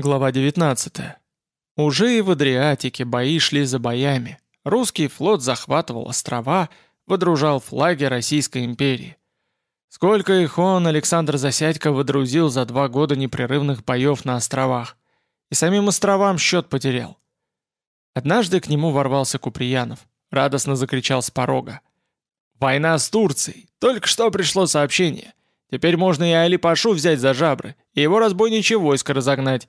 Глава 19. Уже и в Адриатике бои шли за боями. Русский флот захватывал острова, водружал флаги Российской империи. Сколько их он, Александр Засядько, водрузил за два года непрерывных боев на островах. И самим островам счет потерял. Однажды к нему ворвался Куприянов. Радостно закричал с порога. «Война с Турцией! Только что пришло сообщение. Теперь можно и Али-Пашу взять за жабры, и его разбойничье войско разогнать.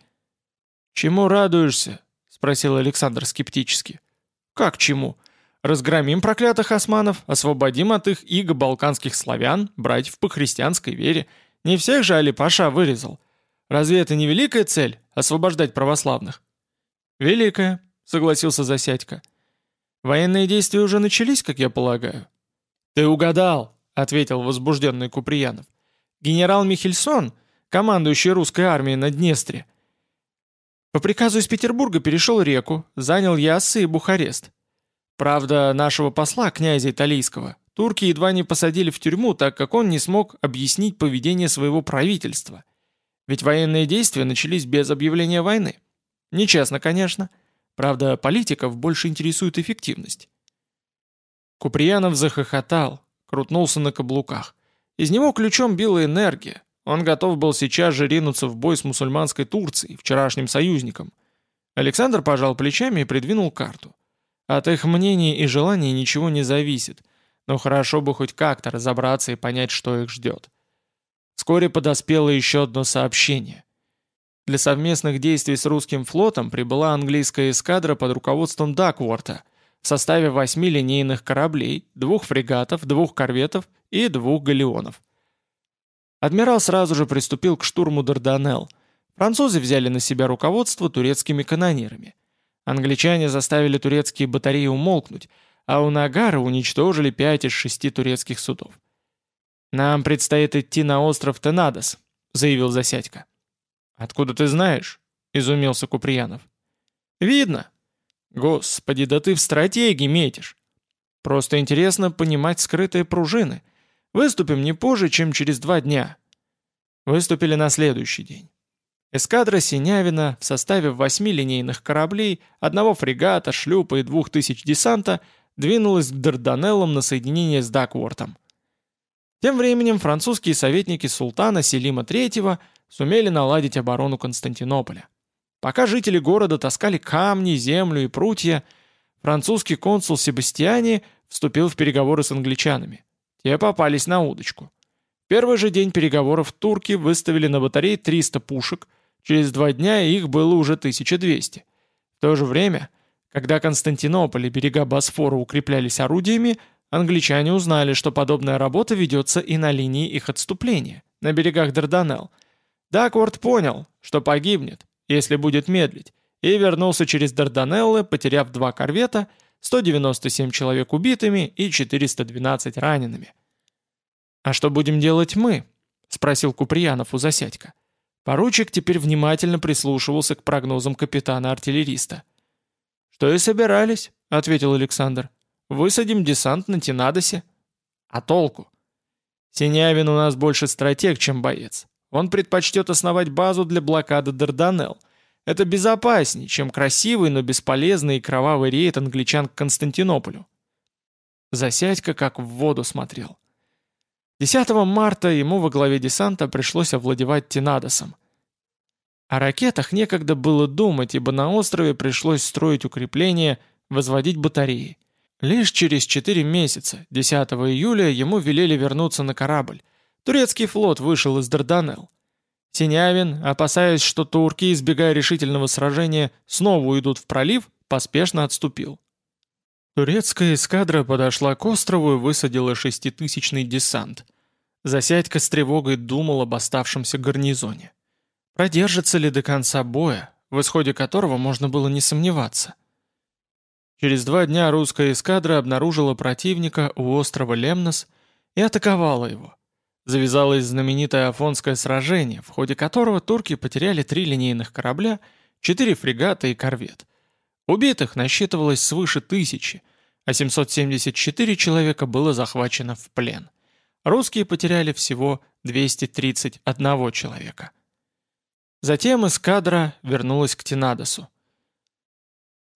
«Чему радуешься?» — спросил Александр скептически. «Как чему? Разгромим проклятых османов, освободим от их иго балканских славян, братьев по христианской вере. Не всех же Али-Паша вырезал. Разве это не великая цель — освобождать православных?» «Великая», — согласился Засядько. «Военные действия уже начались, как я полагаю?» «Ты угадал», — ответил возбужденный Куприянов. «Генерал Михельсон, командующий русской армией на Днестре, — по приказу из Петербурга перешел реку, занял Яссы и Бухарест. Правда, нашего посла, князя Италийского, турки едва не посадили в тюрьму, так как он не смог объяснить поведение своего правительства. Ведь военные действия начались без объявления войны. Нечестно, конечно. Правда, политиков больше интересует эффективность. Куприянов захохотал, крутнулся на каблуках. Из него ключом била энергия, он готов был сейчас же ринуться в бой с мусульманской Турцией, вчерашним союзником. Александр пожал плечами и придвинул карту. От их мнений и желаний ничего не зависит, но хорошо бы хоть как-то разобраться и понять, что их ждет. Вскоре подоспело еще одно сообщение. Для совместных действий с русским флотом прибыла английская эскадра под руководством Дакворта в составе восьми линейных кораблей, двух фрегатов, двух корветов и двух галеонов. Адмирал сразу же приступил к штурму Дарданелл. Французы взяли на себя руководство турецкими канонирами. Англичане заставили турецкие батареи умолкнуть, а у Нагара уничтожили пять из шести турецких судов. «Нам предстоит идти на остров Тенадос», — заявил Засядько. «Откуда ты знаешь?» — изумился Куприянов. «Видно». «Господи, да ты в стратегии метишь. Просто интересно понимать скрытые пружины. Выступим не позже, чем через два дня». Выступили на следующий день. Эскадра Синявина в составе восьми линейных кораблей, одного фрегата, шлюпа и двух тысяч десанта двинулась к Дарданеллам на соединение с Даквортом. Тем временем французские советники султана Селима III сумели наладить оборону Константинополя. Пока жители города таскали камни, землю и прутья, французский консул Себастьяни вступил в переговоры с англичанами. Те попались на удочку. Первый же день переговоров турки выставили на батарее 300 пушек, через два дня их было уже 1200. В то же время, когда Константинополь и берега Босфора укреплялись орудиями, англичане узнали, что подобная работа ведется и на линии их отступления, на берегах Дарданелл. Дакворд понял, что погибнет, если будет медлить, и вернулся через Дарданеллы, потеряв два корвета – 197 человек убитыми и 412 ранеными. «А что будем делать мы?» — спросил Куприянов у Засядька. Поручик теперь внимательно прислушивался к прогнозам капитана-артиллериста. «Что и собирались», — ответил Александр. «Высадим десант на Тенадосе». «А толку?» «Синявин у нас больше стратег, чем боец. Он предпочтет основать базу для блокады Дарданелл, это безопаснее, чем красивый, но бесполезный и кровавый рейд англичан к Константинополю. Засядька как в воду смотрел. 10 марта ему во главе десанта пришлось овладевать Тенадосом. О ракетах некогда было думать, ибо на острове пришлось строить укрепления, возводить батареи. Лишь через 4 месяца, 10 июля, ему велели вернуться на корабль. Турецкий флот вышел из Дарданелл. Синявин, опасаясь, что турки, избегая решительного сражения, снова уйдут в пролив, поспешно отступил. Турецкая эскадра подошла к острову и высадила шеститысячный десант. Засядька с тревогой думал об оставшемся гарнизоне. Продержится ли до конца боя, в исходе которого можно было не сомневаться? Через два дня русская эскадра обнаружила противника у острова Лемнос и атаковала его завязалось знаменитое Афонское сражение, в ходе которого турки потеряли три линейных корабля, четыре фрегата и корвет. Убитых насчитывалось свыше тысячи, а 774 человека было захвачено в плен. Русские потеряли всего 231 человека. Затем эскадра вернулась к Тинадосу.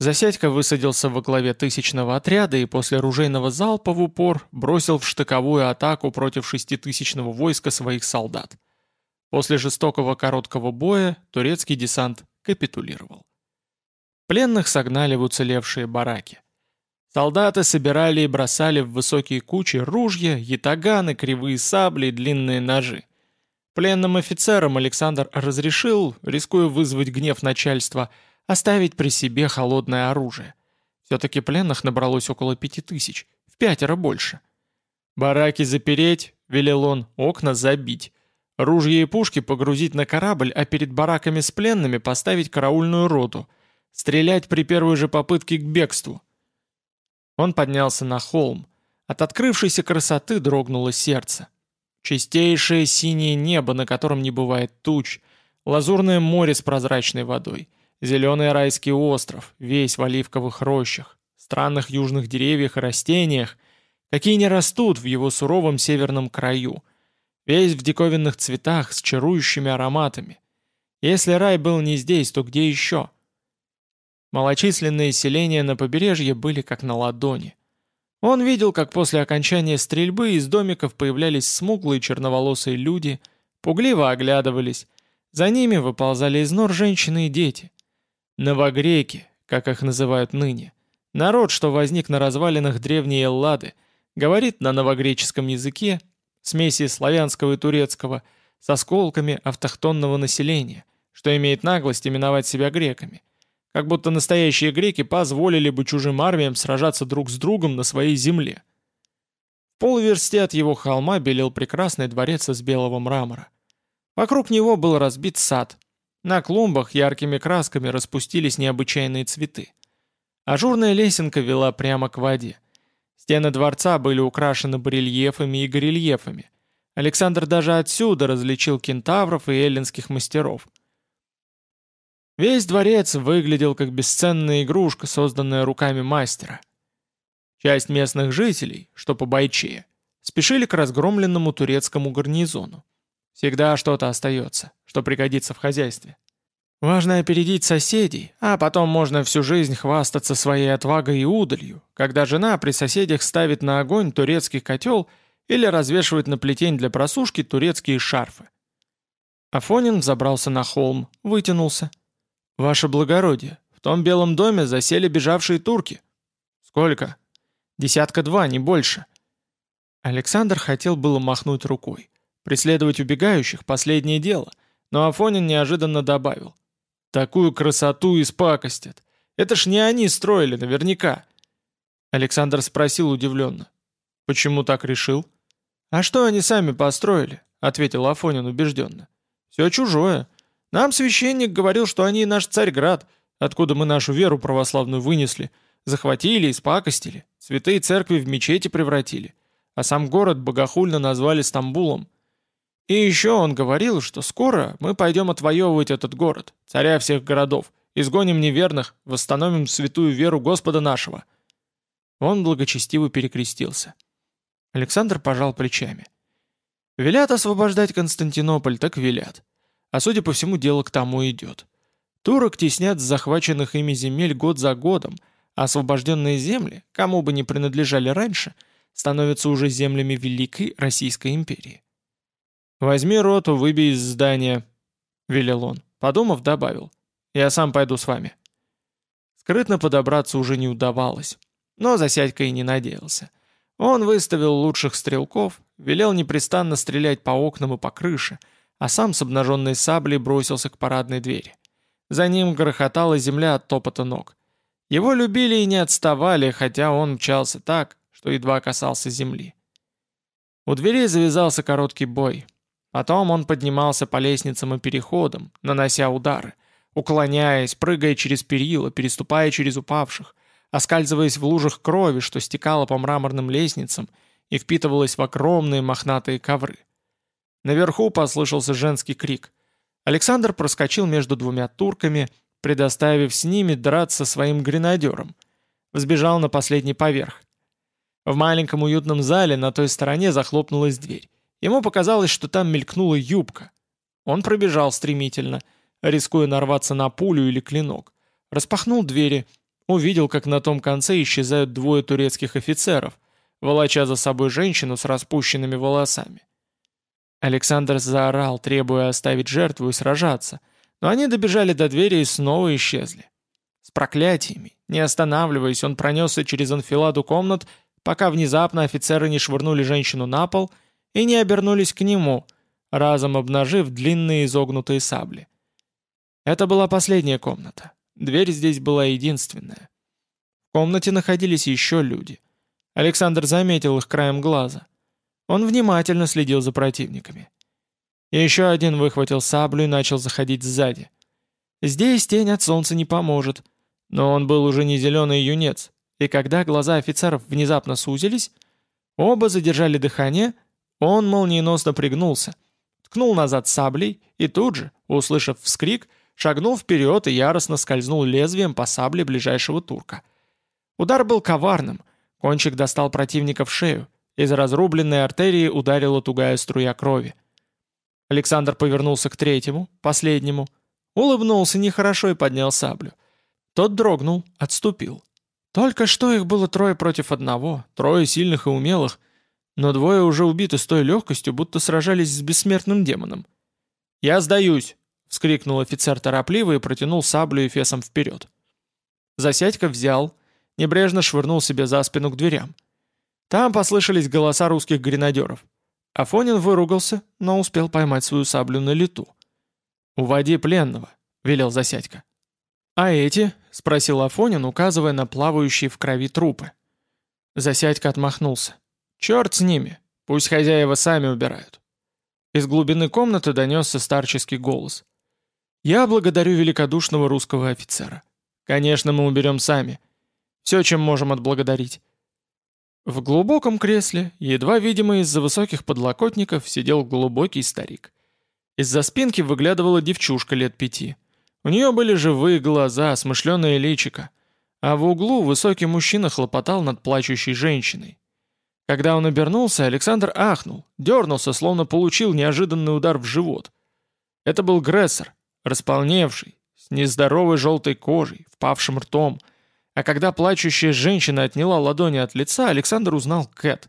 Засядька высадился во главе тысячного отряда и после ружейного залпа в упор бросил в штыковую атаку против шеститысячного войска своих солдат. После жестокого короткого боя турецкий десант капитулировал. Пленных согнали в уцелевшие бараки. Солдаты собирали и бросали в высокие кучи ружья, ятаганы, кривые сабли и длинные ножи. Пленным офицерам Александр разрешил, рискуя вызвать гнев начальства, оставить при себе холодное оружие. Все-таки пленных набралось около пяти тысяч, в пятеро больше. «Бараки запереть», — велел он, — «окна забить». Ружья и пушки погрузить на корабль, а перед бараками с пленными поставить караульную роту. Стрелять при первой же попытке к бегству. Он поднялся на холм. От открывшейся красоты дрогнуло сердце. Чистейшее синее небо, на котором не бывает туч, лазурное море с прозрачной водой, зеленый райский остров, весь в оливковых рощах, странных южных деревьях и растениях, какие не растут в его суровом северном краю, весь в диковинных цветах с чарующими ароматами. Если рай был не здесь, то где еще? Малочисленные селения на побережье были как на ладони. Он видел, как после окончания стрельбы из домиков появлялись смуглые черноволосые люди, пугливо оглядывались. За ними выползали из нор женщины и дети. Новогреки, как их называют ныне. Народ, что возник на развалинах древней Эллады, говорит на новогреческом языке, смеси славянского и турецкого, с осколками автохтонного населения, что имеет наглость именовать себя греками – как будто настоящие греки позволили бы чужим армиям сражаться друг с другом на своей земле. В полуверсте от его холма белел прекрасный дворец из белого мрамора. Вокруг него был разбит сад. На клумбах яркими красками распустились необычайные цветы. Ажурная лесенка вела прямо к воде. Стены дворца были украшены барельефами и горельефами. Александр даже отсюда различил кентавров и эллинских мастеров – Весь дворец выглядел как бесценная игрушка, созданная руками мастера. Часть местных жителей, что по бойче, спешили к разгромленному турецкому гарнизону. Всегда что-то остается, что пригодится в хозяйстве. Важно опередить соседей, а потом можно всю жизнь хвастаться своей отвагой и удалью, когда жена при соседях ставит на огонь турецкий котел или развешивает на плетень для просушки турецкие шарфы. Афонин взобрался на холм, вытянулся – «Ваше благородие, в том белом доме засели бежавшие турки». «Сколько?» «Десятка-два, не больше». Александр хотел было махнуть рукой. Преследовать убегающих – последнее дело, но Афонин неожиданно добавил. «Такую красоту испакостят! Это ж не они строили, наверняка!» Александр спросил удивленно. «Почему так решил?» «А что они сами построили?» — ответил Афонин убежденно. «Все чужое. Нам священник говорил, что они наш Царьград, откуда мы нашу веру православную вынесли, захватили и спакостили, святые церкви в мечети превратили, а сам город богохульно назвали Стамбулом. И еще он говорил, что скоро мы пойдем отвоевывать этот город, царя всех городов, изгоним неверных, восстановим святую веру Господа нашего». Он благочестиво перекрестился. Александр пожал плечами. «Велят освобождать Константинополь, так велят. А судя по всему, дело к тому идет. Турок теснят с захваченных ими земель год за годом, а освобожденные земли, кому бы ни принадлежали раньше, становятся уже землями Великой Российской империи. «Возьми роту, выбей из здания», — велел он. Подумав, добавил. «Я сам пойду с вами». Скрытно подобраться уже не удавалось, но Засядько и не надеялся. Он выставил лучших стрелков, велел непрестанно стрелять по окнам и по крыше — а сам с обнаженной саблей бросился к парадной двери. За ним грохотала земля от топота ног. Его любили и не отставали, хотя он мчался так, что едва касался земли. У дверей завязался короткий бой. Потом он поднимался по лестницам и переходам, нанося удары, уклоняясь, прыгая через перила, переступая через упавших, оскальзываясь в лужах крови, что стекало по мраморным лестницам и впитывалось в огромные мохнатые ковры. Наверху послышался женский крик. Александр проскочил между двумя турками, предоставив с ними драться своим гренадером. Взбежал на последний поверх. В маленьком уютном зале на той стороне захлопнулась дверь. Ему показалось, что там мелькнула юбка. Он пробежал стремительно. рискуя нарваться на пулю или клинок. Распахнул двери, увидел, как на том конце исчезают двое турецких офицеров, волоча за собой женщину с распущенными волосами. Александр заорал, требуя оставить жертву и сражаться, но они добежали до двери и снова исчезли. С проклятиями, не останавливаясь, он пронесся через анфиладу комнат, пока внезапно офицеры не швырнули женщину на пол и не обернулись к нему, разом обнажив длинные изогнутые сабли. Это была последняя комната. Дверь здесь была единственная. В комнате находились еще люди. Александр заметил их краем глаза. Он внимательно следил за противниками. И еще один выхватил саблю и начал заходить сзади. Здесь тень от солнца не поможет. Но он был уже не зеленый юнец, и когда глаза офицеров внезапно сузились, оба задержали дыхание, он молниеносно пригнулся, ткнул назад саблей и тут же, услышав вскрик, шагнул вперед и яростно скользнул лезвием по сабле ближайшего турка. Удар был коварным, кончик достал противника в шею, из разрубленной артерии ударила тугая струя крови. Александр повернулся к третьему, последнему, улыбнулся нехорошо и поднял саблю. Тот дрогнул, отступил. Только что их было трое против одного, трое сильных и умелых, но двое уже убиты с той легкостью, будто сражались с бессмертным демоном. «Я сдаюсь!» — вскрикнул офицер торопливо и протянул саблю и фесом вперед. Засядька взял, небрежно швырнул себе за спину к дверям. Там послышались голоса русских гренадеров. Афонин выругался, но успел поймать свою саблю на лету. «Уводи пленного», — велел Засядька. «А эти?» — спросил Афонин, указывая на плавающие в крови трупы. Засядька отмахнулся. «Черт с ними! Пусть хозяева сами убирают». Из глубины комнаты донесся старческий голос. «Я благодарю великодушного русского офицера. Конечно, мы уберем сами. Все, чем можем отблагодарить». В глубоком кресле, едва видимо из-за высоких подлокотников, сидел глубокий старик. Из-за спинки выглядывала девчушка лет пяти. У нее были живые глаза, смышленое личико, а в углу высокий мужчина хлопотал над плачущей женщиной. Когда он обернулся, Александр ахнул, дернулся, словно получил неожиданный удар в живот. Это был Грессер, располневший, с нездоровой желтой кожей, впавшим ртом. А когда плачущая женщина отняла ладони от лица, Александр узнал Кэт.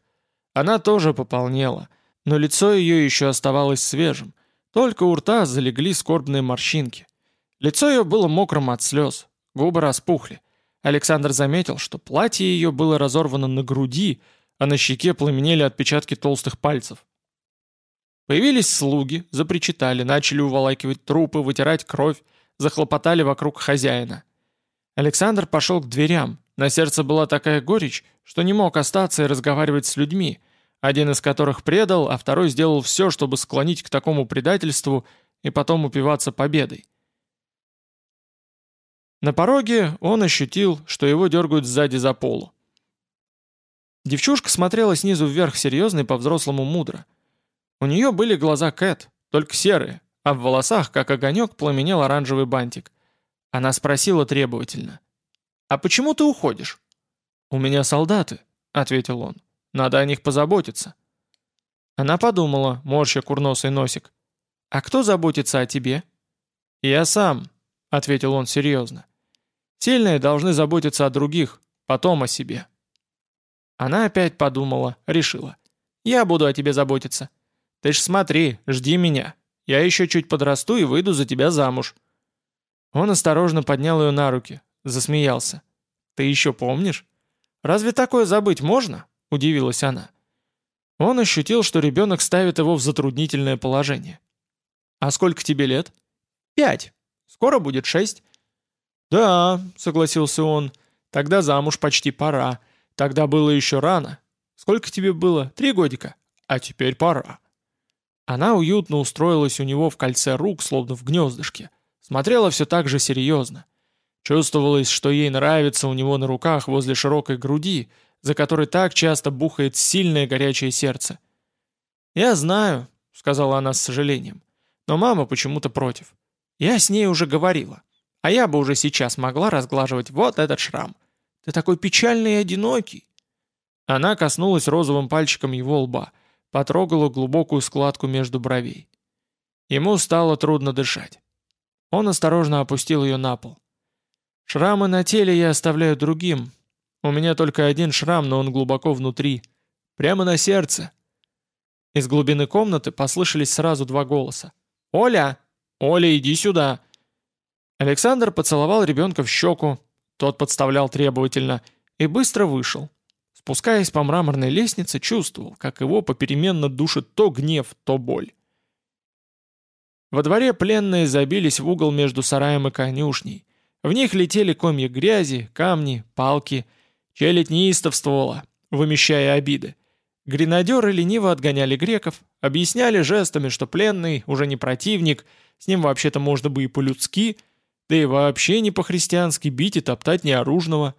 Она тоже пополнела, но лицо ее еще оставалось свежим, только у рта залегли скорбные морщинки. Лицо ее было мокрым от слез, губы распухли. Александр заметил, что платье ее было разорвано на груди, а на щеке пламенели отпечатки толстых пальцев. Появились слуги, запричитали, начали уволакивать трупы, вытирать кровь, захлопотали вокруг хозяина. Александр пошел к дверям. На сердце была такая горечь, что не мог остаться и разговаривать с людьми, один из которых предал, а второй сделал все, чтобы склонить к такому предательству и потом упиваться победой. На пороге он ощутил, что его дергают сзади за полу. Девчушка смотрела снизу вверх серьезно и по-взрослому мудро. У нее были глаза Кэт, только серые, а в волосах, как огонек, пламенел оранжевый бантик. Она спросила требовательно. «А почему ты уходишь?» «У меня солдаты», — ответил он. «Надо о них позаботиться». Она подумала, морща курносый носик. «А кто заботится о тебе?» «Я сам», — ответил он серьезно. Сильные должны заботиться о других, потом о себе. Она опять подумала, решила. Я буду о тебе заботиться. Ты ж смотри, жди меня. Я еще чуть подрасту и выйду за тебя замуж. Он осторожно поднял ее на руки, засмеялся. Ты еще помнишь? Разве такое забыть можно? Удивилась она. Он ощутил, что ребенок ставит его в затруднительное положение. «А сколько тебе лет?» «Пять. Скоро будет шесть. «Да», — согласился он, — «тогда замуж почти пора. Тогда было еще рано. Сколько тебе было? Три годика? А теперь пора». Она уютно устроилась у него в кольце рук, словно в гнездышке. Смотрела все так же серьезно. Чувствовалось, что ей нравится у него на руках возле широкой груди, за которой так часто бухает сильное горячее сердце. «Я знаю», — сказала она с сожалением, — «но мама почему-то против. Я с ней уже говорила. А я бы уже сейчас могла разглаживать вот этот шрам. Ты такой печальный и одинокий. Она коснулась розовым пальчиком его лба, потрогала глубокую складку между бровей. Ему стало трудно дышать. Он осторожно опустил ее на пол. «Шрамы на теле я оставляю другим. У меня только один шрам, но он глубоко внутри. Прямо на сердце». Из глубины комнаты послышались сразу два голоса. «Оля! Оля, иди сюда!» Александр поцеловал ребенка в щеку, тот подставлял требовательно, и быстро вышел. Спускаясь по мраморной лестнице, чувствовал, как его попеременно душит то гнев, то боль. Во дворе пленные забились в угол между сараем и конюшней. В них летели комья грязи, камни, палки. Челядь неистовствовала, вымещая обиды. Гренадеры лениво отгоняли греков, объясняли жестами, что пленный уже не противник, с ним вообще-то можно бы и по-людски, да и вообще не по-христиански бить и топтать неоружного.